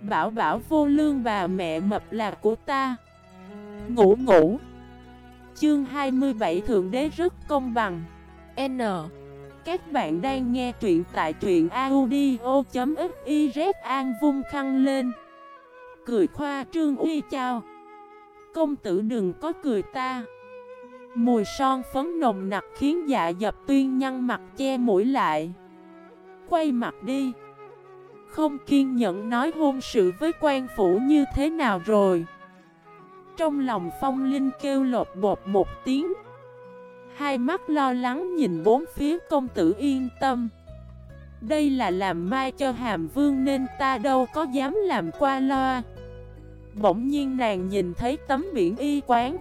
Bảo bảo vô lương bà mẹ mập là của ta. Ngủ ngủ. Chương 27 Thượng Đế rất công bằng. N. Các bạn đang nghe truyện tại truyện audio.xyz An vung khăn lên. Cười khoa trương uy chào. Công tử đừng có cười ta. Mùi son phấn nồng nặc khiến dạ dập tuyên nhăn mặt che mũi lại. Quay mặt đi. Không kiên nhẫn nói hôn sự với quan phủ như thế nào rồi. Trong lòng phong linh kêu lột bột một tiếng. Hai mắt lo lắng nhìn bốn phía công tử yên tâm. Đây là làm mai cho hàm vương nên ta đâu có dám làm qua loa. Bỗng nhiên nàng nhìn thấy tấm biển y quán.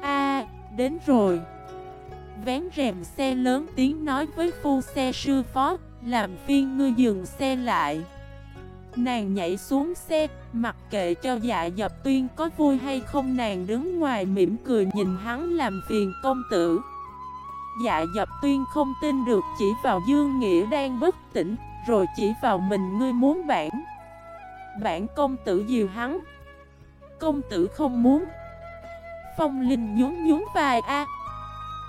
A, đến rồi. Vén rèm xe lớn tiếng nói với phu xe sư phó. Làm phiên ngươi dừng xe lại. Nàng nhảy xuống xe, Mặc kệ cho dạ dập tuyên có vui hay không, Nàng đứng ngoài mỉm cười nhìn hắn làm phiền công tử. Dạ dập tuyên không tin được, chỉ vào Dương Nghĩa đang bất tỉnh, Rồi chỉ vào mình, ngươi muốn bản Bản công tử diều hắn? Công tử không muốn. Phong Linh nhún nhún vai, a,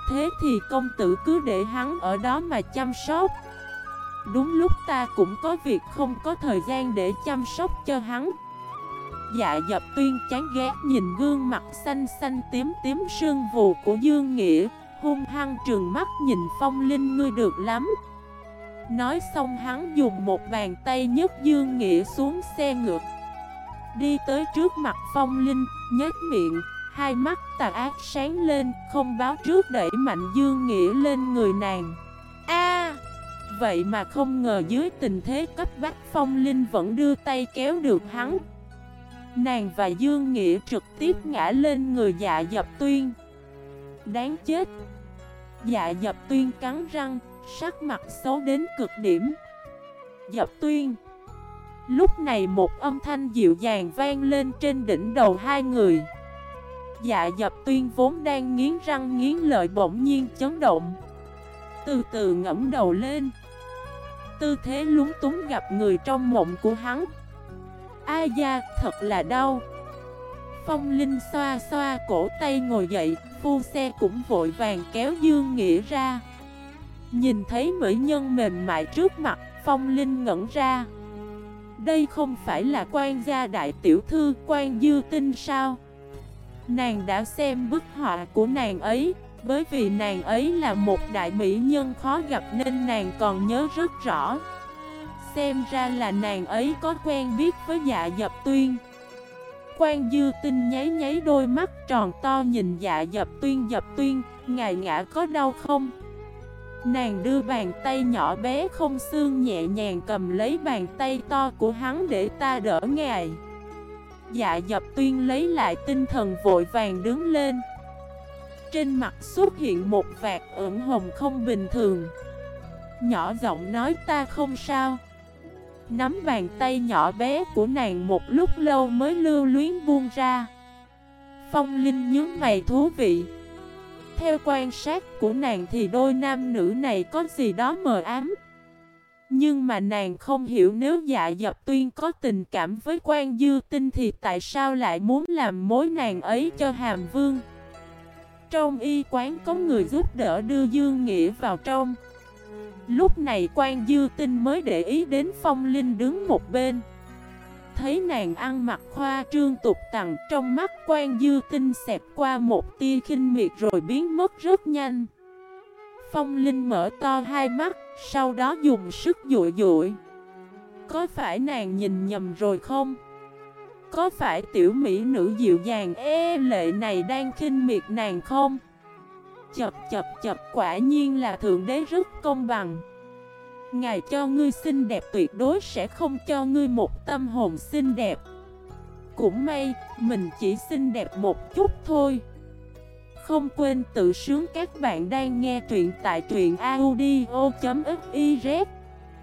Thế thì công tử cứ để hắn ở đó mà chăm sóc. Đúng lúc ta cũng có việc không có thời gian để chăm sóc cho hắn. Dạ dập tuyên chán ghét nhìn gương mặt xanh xanh tím tím sương vù của Dương Nghĩa Hung hăng trường mắt nhìn phong linh ngươi được lắm. Nói xong hắn dùng một bàn tay nhấc Dương Nghĩa xuống xe ngược. Đi tới trước mặt phong linh, nhếch miệng Hai mắt tà ác sáng lên, không báo trước đẩy mạnh Dương Nghĩa lên người nàng. A, Vậy mà không ngờ dưới tình thế cấp bách phong linh vẫn đưa tay kéo được hắn. Nàng và Dương Nghĩa trực tiếp ngã lên người dạ dập tuyên. Đáng chết! Dạ dập tuyên cắn răng, sắc mặt xấu đến cực điểm. Dập tuyên! Lúc này một âm thanh dịu dàng vang lên trên đỉnh đầu hai người. Dạ dập tuyên vốn đang nghiến răng nghiến lợi bỗng nhiên chấn động. Từ từ ngẫm đầu lên. Tư thế lúng túng gặp người trong mộng của hắn. A da, thật là đau. Phong Linh xoa xoa cổ tay ngồi dậy, Phu xe cũng vội vàng kéo Dương Nghĩa ra. Nhìn thấy mỹ nhân mềm mại trước mặt, Phong Linh ngẩn ra. Đây không phải là quan gia đại tiểu thư, quan dư tinh sao? Nàng đã xem bức họa của nàng ấy. Bởi vì nàng ấy là một đại mỹ nhân khó gặp nên nàng còn nhớ rất rõ. Xem ra là nàng ấy có quen biết với dạ dập tuyên. Quan dư tinh nháy nháy đôi mắt tròn to nhìn dạ dập tuyên. Dập tuyên, Ngài ngã có đau không? Nàng đưa bàn tay nhỏ bé không xương nhẹ nhàng cầm lấy bàn tay to của hắn để ta đỡ ngài. Dạ dập tuyên lấy lại tinh thần vội vàng đứng lên. Trên mặt xuất hiện một vạt ửng hồng không bình thường. Nhỏ giọng nói, ta không sao. Nắm bàn tay nhỏ bé của nàng một lúc lâu mới lưu luyến buông ra. Phong Linh nhớ mày thú vị. Theo quan sát của nàng thì đôi nam nữ này có gì đó mờ ám. Nhưng mà nàng không hiểu nếu dạ dập tuyên có tình cảm với quan dư tinh thì tại sao lại muốn làm mối nàng ấy cho hàm vương? Trong y quán có người giúp đỡ đưa Dương Nghĩa vào trong. Lúc này quan dư tinh mới để ý đến phong linh đứng một bên. Thấy nàng ăn mặc khoa trương tục tặng Trong mắt quan dư tinh xẹp qua một tia khinh miệt rồi biến mất rất nhanh. Phong linh mở to hai mắt, Sau đó dùng sức dụi dụi. Có phải nàng nhìn nhầm rồi không? Có phải tiểu mỹ nữ dịu dàng? Ê lệ này đang khinh miệt nàng không? Chập chập chập quả nhiên là Thượng Đế rất công bằng. Ngài cho ngươi xinh đẹp tuyệt đối sẽ không cho ngươi một tâm hồn xinh đẹp. Cũng may, mình chỉ xinh đẹp một chút thôi. Không quên tự sướng các bạn đang nghe truyện tại truyện audio.fif